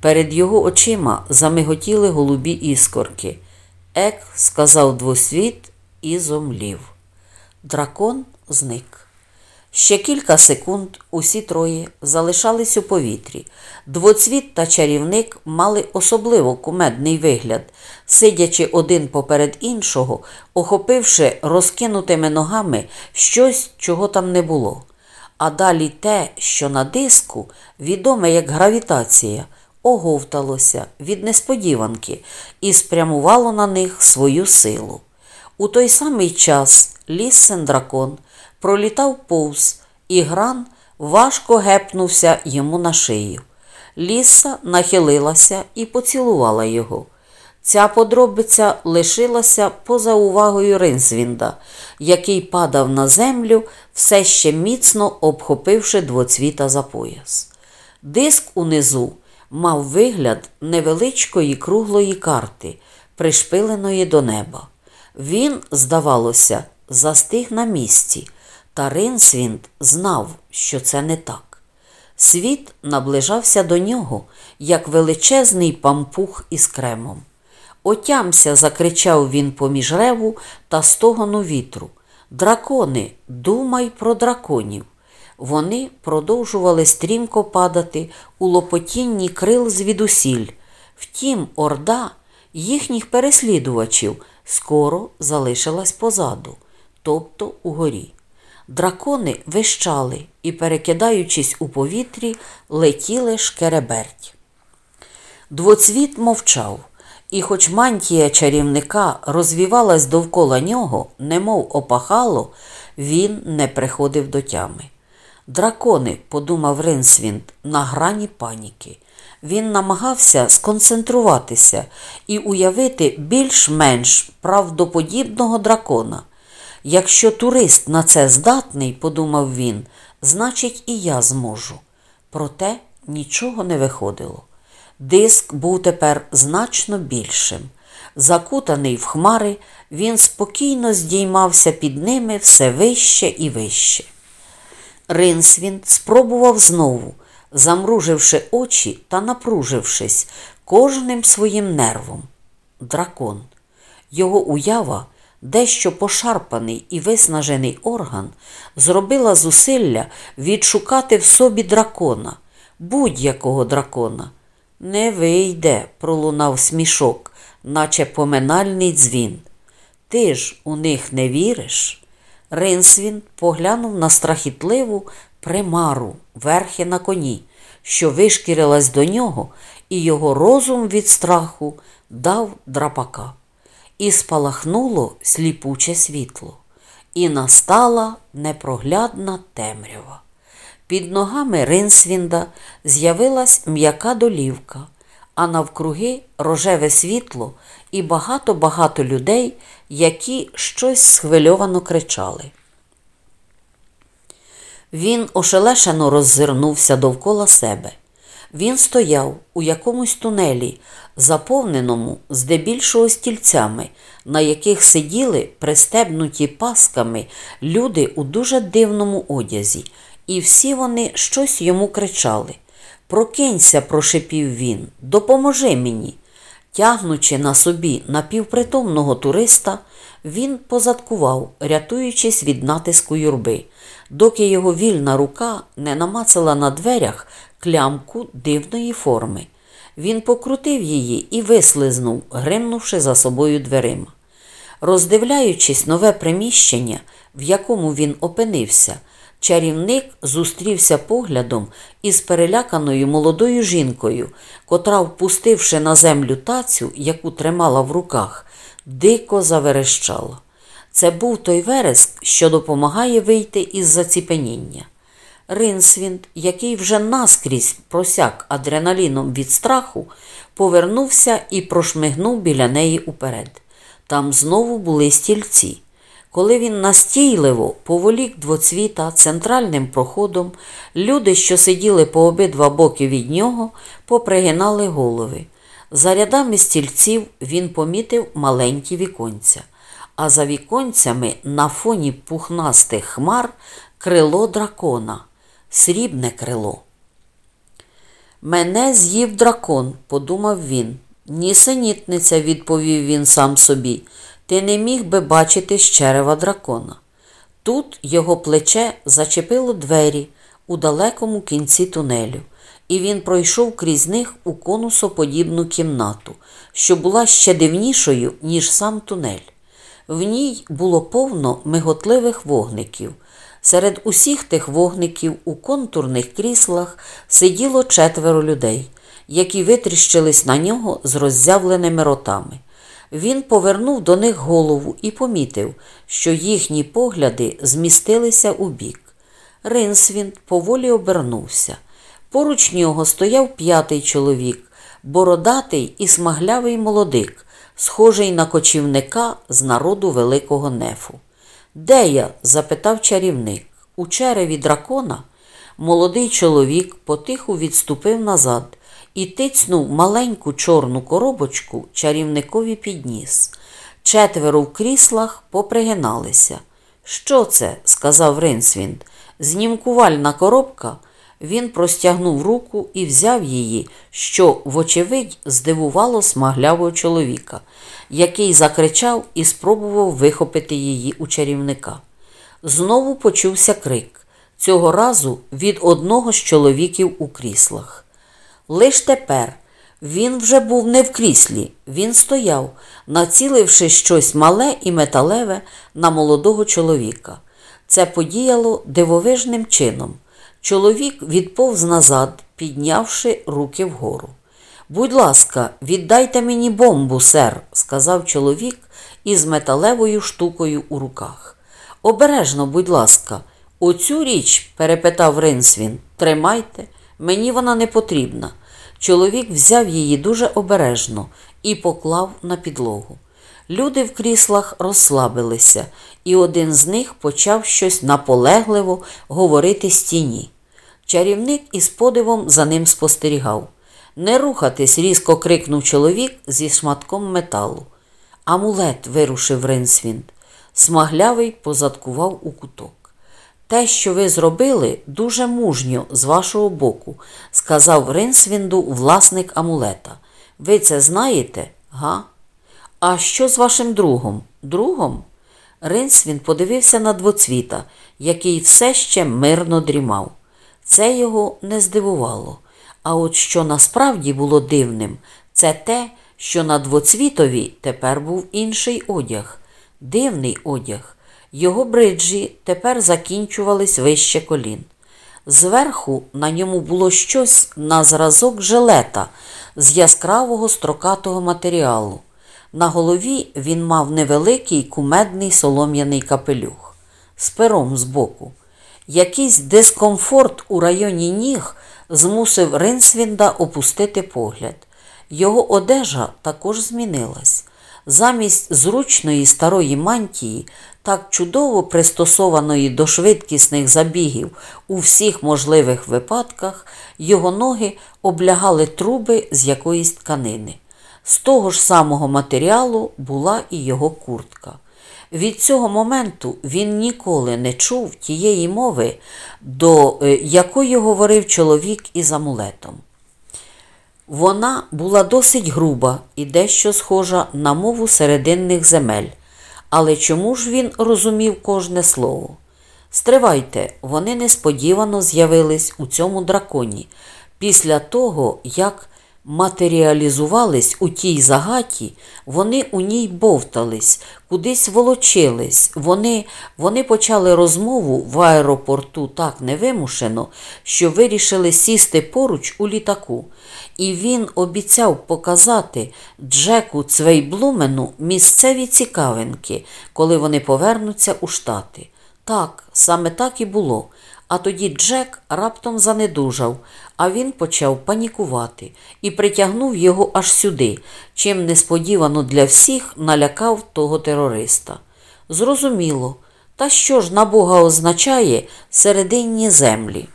Перед його очима замиготіли голубі іскорки. Ек, сказав двосвіт і зомлів. Дракон зник. Ще кілька секунд усі троє залишались у повітрі. Двоцвіт та чарівник мали особливо кумедний вигляд, сидячи один поперед іншого, охопивши розкинутими ногами щось, чого там не було. А далі те, що на диску, відоме як гравітація, оговталося від несподіванки і спрямувало на них свою силу. У той самий час ліс Сендракон пролітав повз, і гран важко гепнувся йому на шию. Ліса нахилилася і поцілувала його. Ця подробиця лишилася поза увагою Ринсвінда, який падав на землю, все ще міцно обхопивши двоцвіта за пояс. Диск унизу мав вигляд невеличкої круглої карти, пришпиленої до неба. Він, здавалося, застиг на місці, та Ринсвінд знав, що це не так. Світ наближався до нього, як величезний пампух із кремом. Отямся, закричав він поміж реву та стогону вітру. Дракони, думай про драконів. Вони продовжували стрімко падати у лопотінні крил звідусіль. Втім, орда їхніх переслідувачів скоро залишилась позаду. тобто угорі. Дракони вищали і, перекидаючись у повітрі, летіли шкереберть. Двоцвіт мовчав, і хоч мантія чарівника розвівалась довкола нього, немов опахало, він не приходив до тями. Дракони, подумав Ринсвінд, на грані паніки. Він намагався сконцентруватися і уявити більш-менш правдоподібного дракона. Якщо турист на це здатний, подумав він, значить і я зможу. Проте нічого не виходило. Диск був тепер значно більшим. Закутаний в хмари, він спокійно здіймався під ними все вище і вище. Ринсвін спробував знову, замруживши очі та напружившись кожним своїм нервом. Дракон. Його уява, дещо пошарпаний і виснажений орган, зробила зусилля відшукати в собі дракона, будь-якого дракона. Не вийде, пролунав смішок, наче поминальний дзвін. Ти ж у них не віриш? Ринсвін поглянув на страхітливу примару верхи на коні, що вишкірилась до нього, і його розум від страху дав драпака. І спалахнуло сліпуче світло, і настала непроглядна темрява. Під ногами Ринсвінда з'явилась м'яка долівка, а навкруги рожеве світло і багато-багато людей, які щось схвильовано кричали. Він ошелешено роззирнувся довкола себе. Він стояв у якомусь тунелі, заповненому здебільшого стільцями, на яких сиділи пристебнуті пасками люди у дуже дивному одязі, і всі вони щось йому кричали. Прокинься, прошипів він, допоможи мені. Тягнучи на собі напівпритомного туриста, він позадкував, рятуючись від натиску юрби, доки його вільна рука не намацала на дверях клямку дивної форми. Він покрутив її і вислизнув, гримнувши за собою дверима. Роздивляючись нове приміщення, в якому він опинився, чарівник зустрівся поглядом із переляканою молодою жінкою, котра, впустивши на землю тацю, яку тримала в руках, дико заверещала. Це був той вереск, що допомагає вийти із заціпеніння. Ринсвінд, який вже наскрізь просяк адреналіном від страху, повернувся і прошмигнув біля неї уперед. Там знову були стільці. Коли він настійливо поволік двоцвіта центральним проходом, люди, що сиділи по обидва боки від нього, попригинали голови. За рядами стільців він помітив маленькі віконця, а за віконцями на фоні пухнастих хмар крило дракона, срібне крило. Мене з'їв дракон, подумав він. Нісенітниця, відповів він сам собі, ти не міг би бачити з черева дракона. Тут його плече зачепило двері у далекому кінці тунелю, і він пройшов крізь них у конусоподібну кімнату, що була ще дивнішою, ніж сам тунель. В ній було повно миготливих вогників. Серед усіх тих вогників у контурних кріслах сиділо четверо людей, які витріщились на нього з роззявленими ротами. Він повернув до них голову і помітив, що їхні погляди змістилися у бік. Ринсвінд поволі обернувся. Поруч нього стояв п'ятий чоловік, бородатий і смаглявий молодик, схожий на кочівника з народу Великого Нефу. Де я? запитав чарівник. У череві дракона молодий чоловік потиху відступив назад і тицнув маленьку чорну коробочку чарівникові підніс. Четверо в кріслах попригиналися. Що це? сказав Ринсвінд. Знімкувальна коробка. Він простягнув руку і взяв її, що, вочевидь, здивувало смаглявого чоловіка, який закричав і спробував вихопити її у чарівника. Знову почувся крик, цього разу від одного з чоловіків у кріслах. Лиш тепер, Він вже був не в кріслі, він стояв, націливши щось мале і металеве на молодого чоловіка. Це подіяло дивовижним чином. Чоловік відповз назад, піднявши руки вгору. Будь ласка, віддайте мені бомбу, сер, сказав чоловік із металевою штукою у руках. Обережно, будь ласка, оцю річ, перепитав Ринсвін, тримайте, мені вона не потрібна. Чоловік взяв її дуже обережно і поклав на підлогу. Люди в кріслах розслабилися, і один з них почав щось наполегливо говорити стіні. Чарівник із подивом за ним спостерігав. Не рухатись, різко крикнув чоловік зі шматком металу. Амулет вирушив Ринсвінд. Смаглявий позадкував у куток. Те, що ви зробили, дуже мужньо з вашого боку, сказав Ринсвінду власник амулета. Ви це знаєте, га? А що з вашим другом? Другом? Ринсвін подивився на двоцвіта, який все ще мирно дрімав. Це його не здивувало. А от що насправді було дивним, це те, що на двоцвітові тепер був інший одяг, дивний одяг. Його бриджі тепер закінчувались вище колін. Зверху на ньому було щось на зразок жилета з яскравого строкатого матеріалу. На голові він мав невеликий кумедний солом'яний капелюх з пером збоку. Якийсь дискомфорт у районі ніг змусив Ринсвінда опустити погляд. Його одежа також змінилась. Замість зручної старої мантії, так чудово пристосованої до швидкісних забігів у всіх можливих випадках, його ноги облягали труби з якоїсь тканини. З того ж самого матеріалу була і його куртка. Від цього моменту він ніколи не чув тієї мови, до е, якої говорив чоловік із амулетом. Вона була досить груба і дещо схожа на мову серединних земель. Але чому ж він розумів кожне слово? Стривайте, вони несподівано з'явились у цьому драконі після того, як матеріалізувались у тій загаті, вони у ній бовтались, кудись волочились. Вони вони почали розмову в аеропорту так невимушено, що вирішили сісти поруч у літаку. І він обіцяв показати Джеку Цвейблумену місцеві цікавинки, коли вони повернуться у штати. Так, саме так і було. А тоді Джек раптом занедужав, а він почав панікувати і притягнув його аж сюди, чим несподівано для всіх налякав того терориста. Зрозуміло, та що ж на Бога означає серединні землі?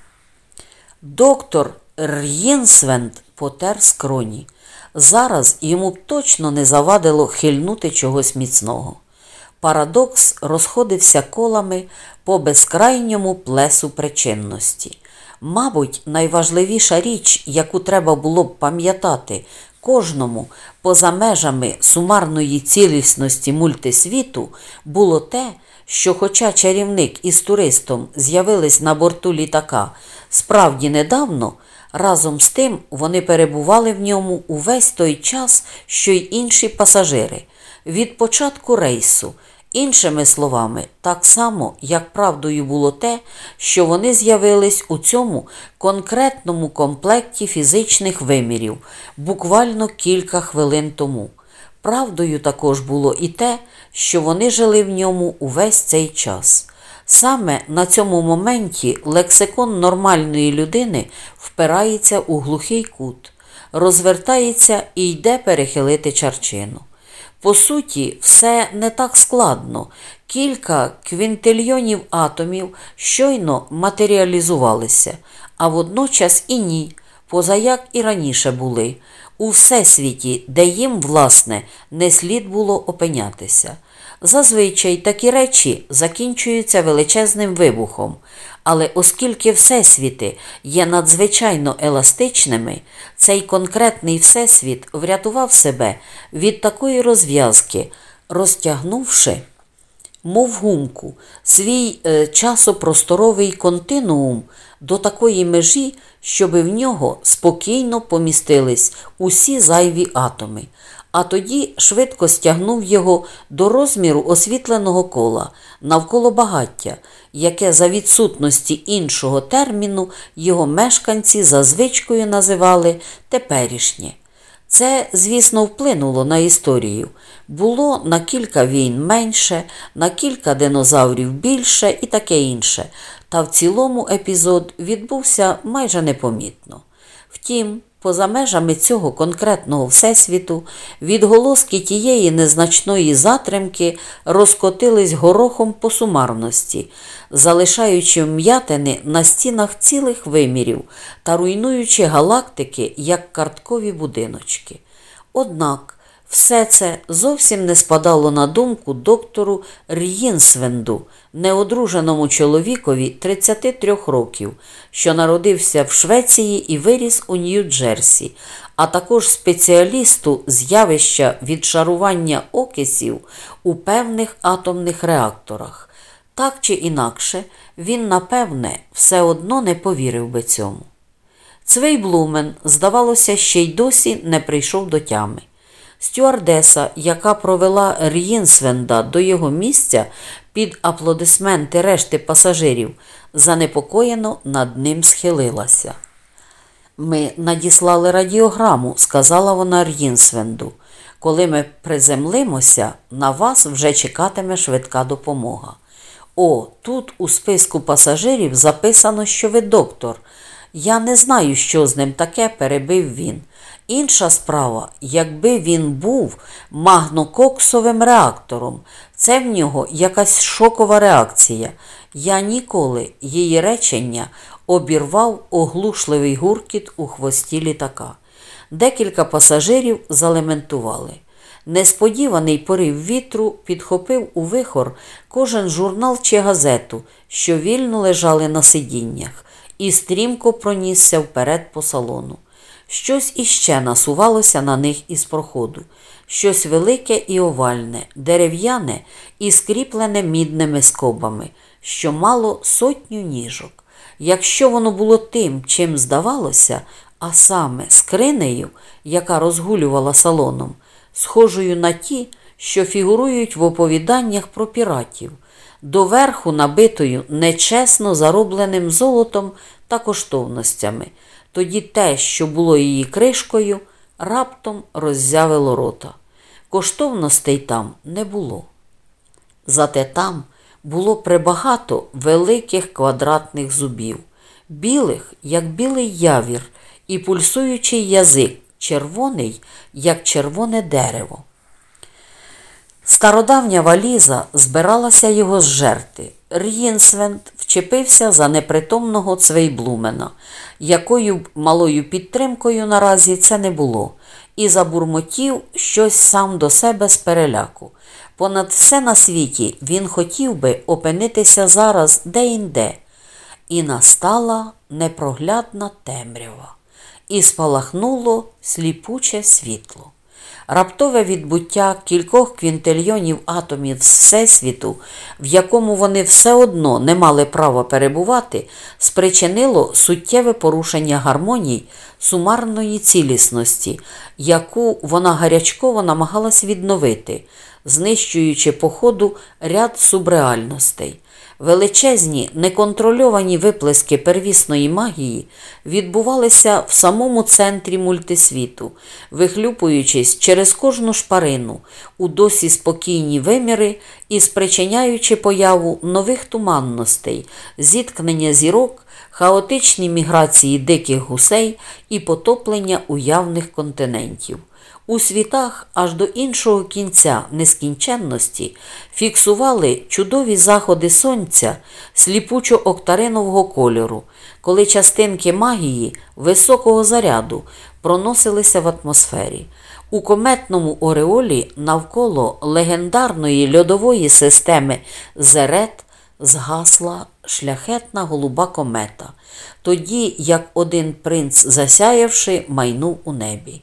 Доктор Р'єнсвенд потер скроні. Зараз йому точно не завадило хильнути чогось міцного. Парадокс розходився колами по безкрайньому плесу причинності. Мабуть, найважливіша річ, яку треба було б пам'ятати кожному поза межами сумарної цілісності мультисвіту, було те, що, хоча чарівник із туристом з'явились на борту літака справді недавно, разом з тим вони перебували в ньому увесь той час, що й інші пасажири. Від початку рейсу. Іншими словами, так само, як правдою було те, що вони з'явились у цьому конкретному комплекті фізичних вимірів буквально кілька хвилин тому. Правдою також було і те, що вони жили в ньому увесь цей час. Саме на цьому моменті лексикон нормальної людини впирається у глухий кут, розвертається і йде перехилити чарчину. По суті, все не так складно. Кілька квінтильйонів атомів щойно матеріалізувалися, а водночас і ні, позаяк і раніше були, у всесвіті, де їм, власне, не слід було опинятися. Зазвичай такі речі закінчуються величезним вибухом, але оскільки всесвіти є надзвичайно еластичними, цей конкретний всесвіт врятував себе від такої розв'язки, розтягнувши, мов гумку, свій е, часопросторовий континуум до такої межі, щоби в нього спокійно помістились усі зайві атоми, а тоді швидко стягнув його до розміру освітленого кола навколо багаття, яке за відсутності іншого терміну його мешканці за звичкою називали теперішнє. Це, звісно, вплинуло на історію. Було на кілька війн менше, на кілька динозаврів більше і таке інше. Та в цілому епізод відбувся майже непомітно. Втім, поза межами цього конкретного всесвіту відголоски тієї незначної затримки розкотились горохом по сумарності, залишаючи м'ятини на стінах цілих вимірів та руйнуючи галактики як карткові будиночки. Однак все це зовсім не спадало на думку доктору Р'їнсвенду, неодруженому чоловікові 33 років, що народився в Швеції і виріс у Нью-Джерсі, а також спеціалісту з явища відшарування окисів у певних атомних реакторах. Так чи інакше, він, напевне, все одно не повірив би цьому. Цвей Блумен, здавалося, ще й досі не прийшов до тями. Стюардеса, яка провела Р'їнсвенда до його місця під аплодисменти решти пасажирів, занепокоєно над ним схилилася. Ми надіслали радіограму, сказала вона Р'їнсвенду. Коли ми приземлимося, на вас вже чекатиме швидка допомога. О, тут у списку пасажирів записано, що ви доктор. Я не знаю, що з ним таке, перебив він. Інша справа, якби він був магнококсовим реактором, це в нього якась шокова реакція. Я ніколи її речення обірвав оглушливий гуркіт у хвості літака. Декілька пасажирів залементували. Несподіваний порив вітру підхопив у вихор кожен журнал чи газету, що вільно лежали на сидіннях, і стрімко пронісся вперед по салону. Щось іще насувалося на них із проходу, щось велике і овальне, дерев'яне і скріплене мідними скобами, що мало сотню ніжок. Якщо воно було тим, чим здавалося, а саме скринею, яка розгулювала салоном, схожою на ті, що фігурують в оповіданнях про піратів, доверху набитою нечесно заробленим золотом та коштовностями. Тоді те, що було її кришкою, раптом роззявило рота. Коштовностей там не було. Зате там було прибагато великих квадратних зубів, білих, як білий явір, і пульсуючий язик, червоний, як червоне дерево. Стародавня валіза збиралася його зжерти. Р'їнсвенд вчепився за непритомного цвейблумена, якою б малою підтримкою наразі це не було, і забурмотів щось сам до себе з переляку. Понад все на світі він хотів би опинитися зараз де-інде. І настала непроглядна темрява, і спалахнуло сліпуче світло. Раптове відбуття кількох квінтильйонів атомів Всесвіту, в якому вони все одно не мали права перебувати, спричинило суттєве порушення гармоній сумарної цілісності, яку вона гарячково намагалась відновити, знищуючи по ходу ряд субреальностей. Величезні неконтрольовані виплески первісної магії відбувалися в самому центрі мультисвіту, вихлюпуючись через кожну шпарину у досі спокійні виміри і спричиняючи появу нових туманностей, зіткнення зірок, хаотичні міграції диких гусей і потоплення уявних континентів. У світах аж до іншого кінця нескінченності фіксували чудові заходи сонця сліпучо октаринового кольору, коли частинки магії високого заряду проносилися в атмосфері. У кометному ореолі навколо легендарної льодової системи Зерет згасла шляхетна голуба комета, тоді як один принц, засяявши, майнув у небі.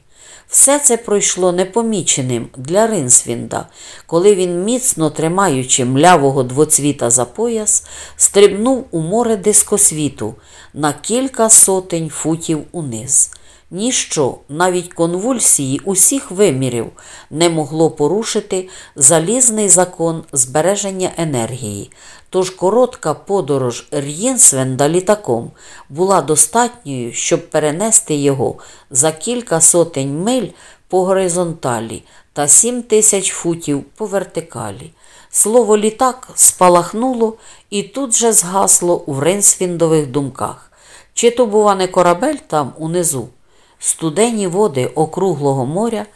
Все це пройшло непоміченим для Ринсвінда, коли він, міцно тримаючи млявого двоцвіта за пояс, стрибнув у море дискосвіту на кілька сотень футів униз. Ніщо, навіть конвульсії усіх вимірів, не могло порушити залізний закон збереження енергії. Тож коротка подорож Р'єнсвенда літаком була достатньою, щоб перенести його за кілька сотень миль по горизонталі та сім тисяч футів по вертикалі. Слово літак спалахнуло і тут же згасло у Ринсвіндових думках. Чи то, бува, не корабель там унизу? Студені води округлого моря